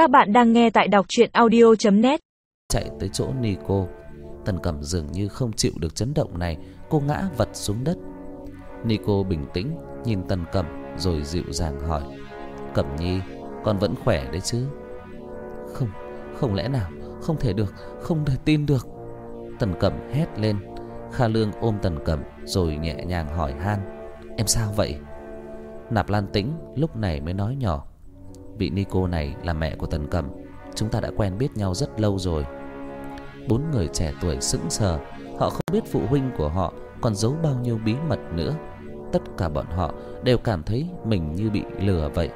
Các bạn đang nghe tại đọc chuyện audio.net Chạy tới chỗ Nico Tần Cẩm dường như không chịu được chấn động này Cô ngã vật xuống đất. Nico bình tĩnh nhìn Tần Cẩm Rồi dịu dàng hỏi Cẩm Nhi con vẫn khỏe đấy chứ? Không, không lẽ nào Không thể được, không thể tin được. Tần Cẩm hét lên. Kha Lương ôm Tần Cẩm Rồi nhẹ nhàng hỏi han Em sao vậy? Nạp Lan Tĩnh lúc này mới nói nhỏ Vị Nico này là mẹ của Tần Cẩm. Chúng ta đã quen biết nhau rất lâu rồi. Bốn người trẻ tuổi sững sờ Họ không biết phụ huynh của họ Còn giấu bao nhiêu bí mật nữa. Tất cả bọn họ đều cảm thấy Mình như bị lừa vậy.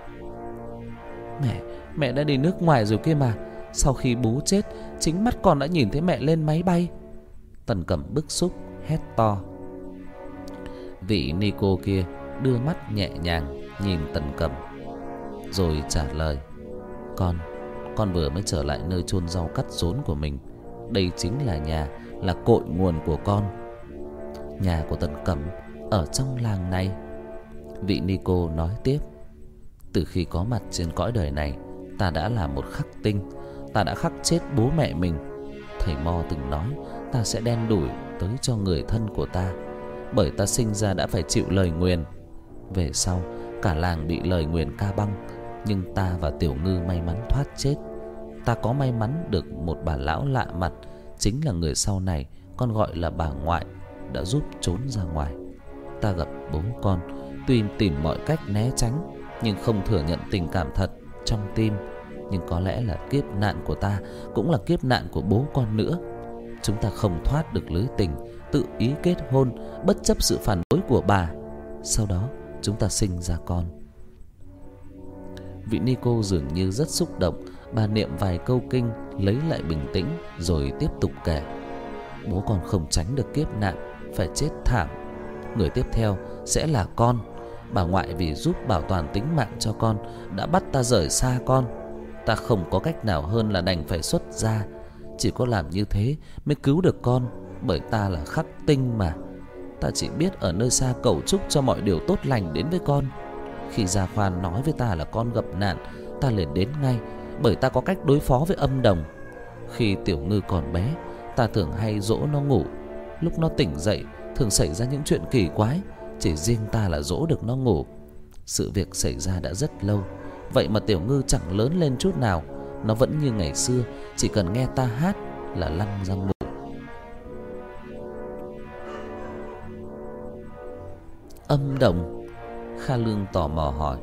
Mẹ, mẹ đã đi nước ngoài rồi kia mà. Sau khi bố chết Chính mắt con đã nhìn thấy mẹ lên máy bay. Tần Cẩm bức xúc Hét to. Vị Nico kia đưa mắt nhẹ nhàng Nhìn Tần Cẩm. Rồi trả lời Con, con vừa mới trở lại nơi chôn rau cắt rốn của mình. Đây chính là nhà Là cội nguồn của con. Nhà của Tần Cẩm Ở trong làng này. Vị Nico nói tiếp Từ khi có mặt trên cõi đời này Ta đã là một khắc tinh. Ta đã khắc chết bố mẹ mình. Thầy Mo từng nói Ta sẽ đen đủi tới cho người thân của ta Bởi ta sinh ra đã phải chịu lời nguyền. Về sau Cả làng bị lời nguyền ca băng nhưng ta và Tiểu Ngư may mắn thoát chết. Ta có may mắn được một bà lão lạ mặt, Chính là người sau này, Con gọi là bà ngoại, Đã giúp trốn ra ngoài. Ta gặp bố con, Tuy tìm mọi cách né tránh, Nhưng không thừa nhận tình cảm thật Trong tim. Nhưng có lẽ là kiếp nạn của ta Cũng là kiếp nạn của bố con nữa. Chúng ta không thoát được lưới tình, Tự ý kết hôn, Bất chấp sự phản đối của bà. Sau đó, chúng ta sinh ra con. Vị Nico dường như rất xúc động. Bà niệm vài câu kinh, Lấy lại bình tĩnh, Rồi tiếp tục kể. Bố con không tránh được kiếp nạn, Phải chết thảm. Người tiếp theo sẽ là con. Bà ngoại vì giúp bảo toàn tính mạng cho con, Đã bắt ta rời xa con. Ta không có cách nào hơn là đành phải xuất gia. Chỉ có làm như thế mới cứu được con, Bởi ta là khắc tinh mà. Ta chỉ biết ở nơi xa cầu chúc cho mọi điều tốt lành đến với con. Khi Gia Khoan nói với ta là con gặp nạn, Ta liền đến ngay, Bởi ta có cách đối phó với âm đồng. Khi Tiểu Ngư còn bé, Ta thường hay dỗ nó ngủ. Lúc nó tỉnh dậy, Thường xảy ra những chuyện kỳ quái, Chỉ riêng ta là dỗ được nó ngủ. Sự việc xảy ra đã rất lâu, Vậy mà Tiểu Ngư chẳng lớn lên chút nào, Nó vẫn như ngày xưa, Chỉ cần nghe ta hát là lăn ra ngủ. Âm đồng Kha Lương tò mò hỏi.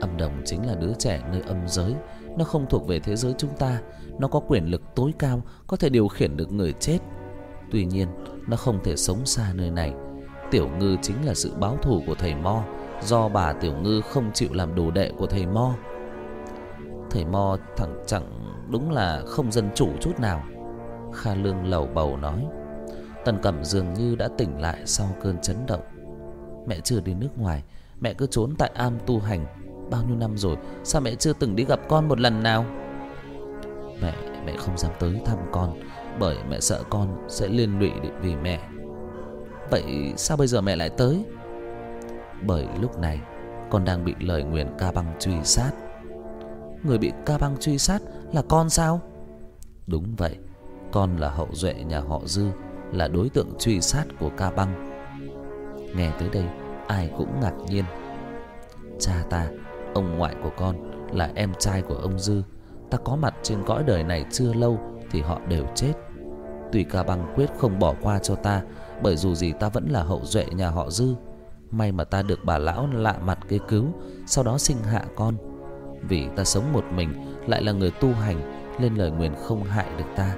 Âm đồng chính là đứa trẻ nơi âm giới. Nó không thuộc về thế giới chúng ta. Nó có quyền lực tối cao, Có thể điều khiển được người chết. Tuy nhiên, nó không thể sống xa nơi này. Tiểu ngư chính là sự báo thù của thầy Mo, Do bà Tiểu ngư không chịu làm đồ đệ của thầy Mo. Thầy Mo thẳng chẳng đúng là không dân chủ chút nào. Kha Lương lầu bầu nói. Tần Cẩm dường như đã tỉnh lại sau cơn chấn động. Mẹ chưa đi nước ngoài Mẹ cứ trốn tại am tu hành. Bao nhiêu năm rồi Sao mẹ chưa từng đi gặp con một lần nào? Mẹ, mẹ không dám tới thăm con Bởi mẹ sợ con sẽ liên lụy vì mẹ. Vậy sao bây giờ mẹ lại tới? Bởi lúc này Con đang bị lời nguyền ca băng truy sát. Người bị ca băng truy sát là con sao? Đúng vậy Con là hậu duệ nhà họ Dư Là đối tượng truy sát của ca băng. Nghe tới đây ai cũng ngạc nhiên. Cha ta, Ông ngoại của con Là em trai của ông Dư. Ta có mặt trên cõi đời này chưa lâu Thì họ đều chết. Tùy ca băng quyết không bỏ qua cho ta, Bởi dù gì ta vẫn là hậu duệ nhà họ Dư. May mà ta được bà lão lạ mặt kê cứu, Sau đó sinh hạ con. Vì ta sống một mình, Lại là người tu hành, Nên lời nguyền không hại được ta.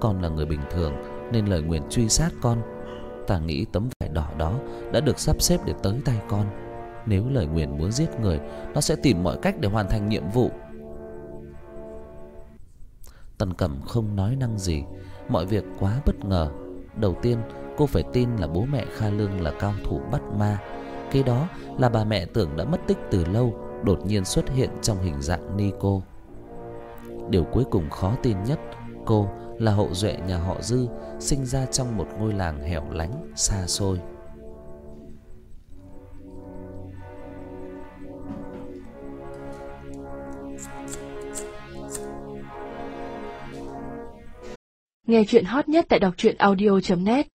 Con là người bình thường, Nên lời nguyền truy sát con. Ta nghĩ tấm vải đỏ đó Đã được sắp xếp để tới tay con. Nếu lời nguyền muốn giết người, Nó sẽ tìm mọi cách để hoàn thành nhiệm vụ. Tần Cẩm không nói năng gì, Mọi việc quá bất ngờ. Đầu tiên, cô phải tin là bố mẹ Kha Lương là cao thủ bắt ma. Kế đó là bà mẹ tưởng đã mất tích từ lâu, Đột nhiên xuất hiện trong hình dạng Nico. Điều cuối cùng khó tin nhất cô là hậu duệ nhà họ Dư, sinh ra trong một ngôi làng hẻo lánh xa xôi. Nghe chuyện hot nhất tại đọc truyện audio net